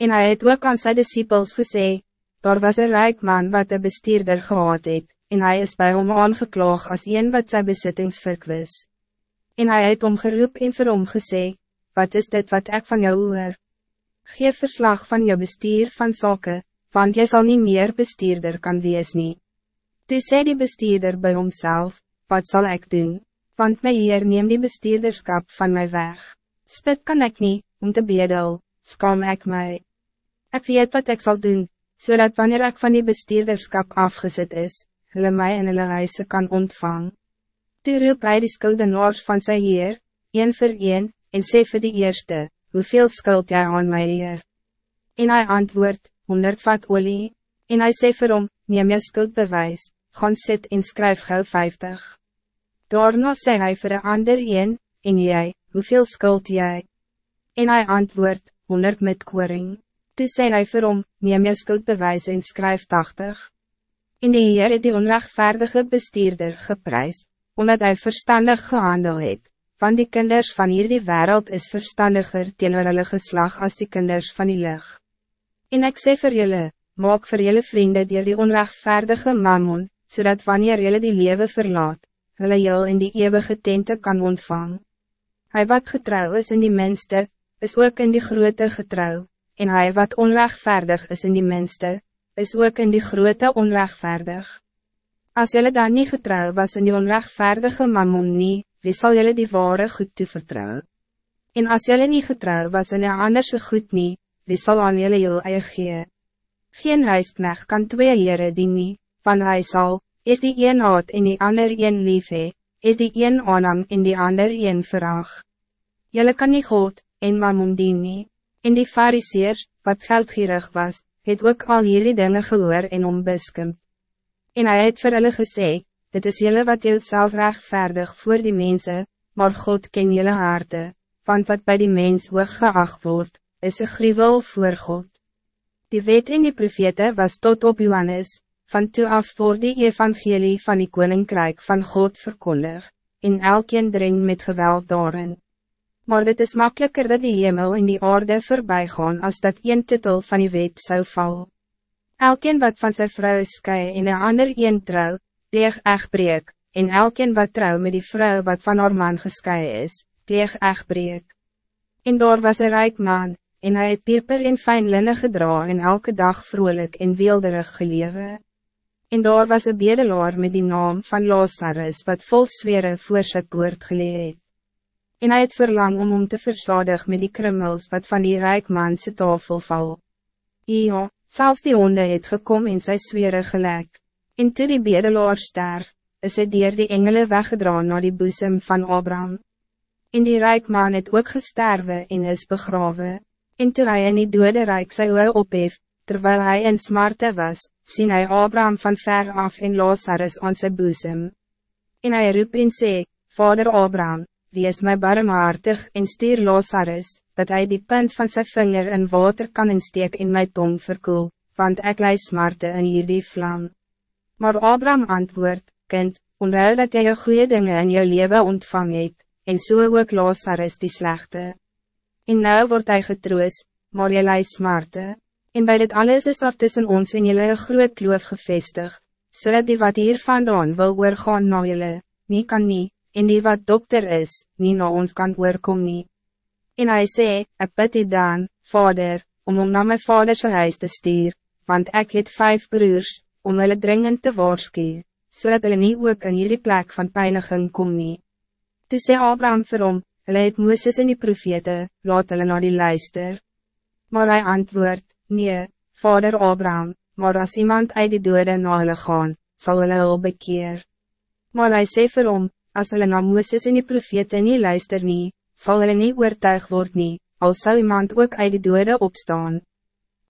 En hij het ook aan sy disciples gesê, daar was een rijk man wat de bestuurder gehad het, en hij is bij hom aangeklaag als een wat sy besittings verkwis. En hij het omgeroep en vir hom gesê, wat is dit wat ik van jou hoor? Geef verslag van jou bestuur van zaken, want jy zal niet meer bestuurder kan wees nie. Toe sê die bestuurder bij homself, wat zal ik doen? Want my Heer neem die bestuurderskap van mij weg. Spit kan ik niet, om te bedel, skam ik mij. Ik weet wat ik zal doen, zodat wanneer ik van die bestuurderskap afgezet is, hulle my en hulle huise kan ontvang. Toe roep hy die skuldenaars van sy Heer, een voor een, en sê vir die eerste, hoeveel skuld jy aan my Heer? En hy antwoord, honderd vat olie, en hy sê vir hom, neem jy skuldbewijs, gaan sit en skryf gauw vijftig. Daarna sê hy vir een ander een, en jy, hoeveel skuld jy? En hy antwoord, honderd met koring. Toe sê hy vir hom, neem jy skuldbewijs en skryf tachtig. En die Heer het die onrechtvaardige bestuurder geprys, omdat hij verstandig gehandel het, want die kinders van hierdie wereld is verstandiger teenoor hulle geslag als die kinders van die lucht. En ik sê vir julle, maak vir julle vrienden die die onrechtvaardige mammon, zodat wanneer julle die leven verlaat, hulle jul in die eeuwige tente kan ontvang. Hij wat getrouw is in die minste, is ook in die grote getrouw, en hij wat onrechtvaardig is in die minste, is ook in die grote onrechtvaardig. Als jullie dan niet getrouw was in die onrechtvaardige mammon nie, wie zal jullie die ware goed toevertrouwen? En als jullie niet getrouw was in die anderse goed niet, wie zal aan jullie jou eie gee? Geen huisknecht kan twee heren dien nie, van hy sal, is die een haat en die ander een lief he, is die een aanhang en die ander een verag. Jullie kan niet God, en mammon dien nie, en die fariseers, wat geldgierig was, het ook al jullie dingen gehoor en ombeskump. En hij het vir hulle gesê, dit is jullie wat jy self rechtvaardig voor die mensen, maar God ken jullie harte, want wat bij die mens hoog geacht wordt, is een gruwel voor God. Die wet in die profete was tot op Johannes, van toe af voor die evangelie van die koninkrijk van God verkondig, en elkeen dring met geweld daarin. Maar het is makkelijker dat die hemel in die orde voorbij gaan als dat een titel van die wet zou val. Elkeen wat van zijn vrouw skei en een ander een trouw, pleeg echtbreek, en elkeen wat trouw met die vrouw wat van haar man geskei is, pleeg echtbreek. En daar was een rijk man, en hij het pieper en fijn linnen gedra en elke dag vrolijk en weelderig gelewe. En daar was een bedelaar met die naam van Lazarus wat vol zwere voor sy poort geleed. En hij het verlang om om te verzadig met die krummels wat van die rijk manse tafel val. Ja, zelfs die honde het gekom in sy zwere gelijk. En toe die bedelaar sterf, is het dier die engele weggedraan naar die boezem van Abraham. En die rijk man het ook gesterwe en is begraven. En toe hy in die dode rijk sy oor ophef, terwijl hij in smarte was, sien hy Abraham van ver af en Lazarus aan sy boezem. En hy roep en sê, Vader Abraham, wees my barmhartig en stuur Lazarus, dat hij die punt van zijn vinger in water kan insteek in my tong verkoel, want ik lei smarte in hierdie vlam. Maar Abraham antwoord, kind, onthou dat jy jou goede dingen in jou leven ontvang het, en so ook Lazarus die slechte. En nou wordt hij getroos, maar jy lei smarte. En bij dit alles is er tussen ons en jullie een groot kloof gevestig, zodat die wat hier vandaan wil oorgaan na jullie, nie kan nie, en die wat dokter is, nie na ons kan oorkom nie. En hij sê, ek bid die dan, vader, om om na my vaderse huis te stuur, want ik het vijf broers, om hulle dringend te waarschuwen, zodat hulle nie ook in jullie plek van pijniging kom nie. Toe sê Abraham vir hom, Hulle het Mooses en die profete, laat hulle na die luister. Maar hij antwoord, nee, vader Abraham, maar als iemand uit die dode na hulle gaan, sal hulle hulle bekeer. Maar hij sê vir hom, as hulle na Mooses en die profete nie luister nie, sal hulle nie oortuig word nie, al zou iemand ook uit die dode opstaan,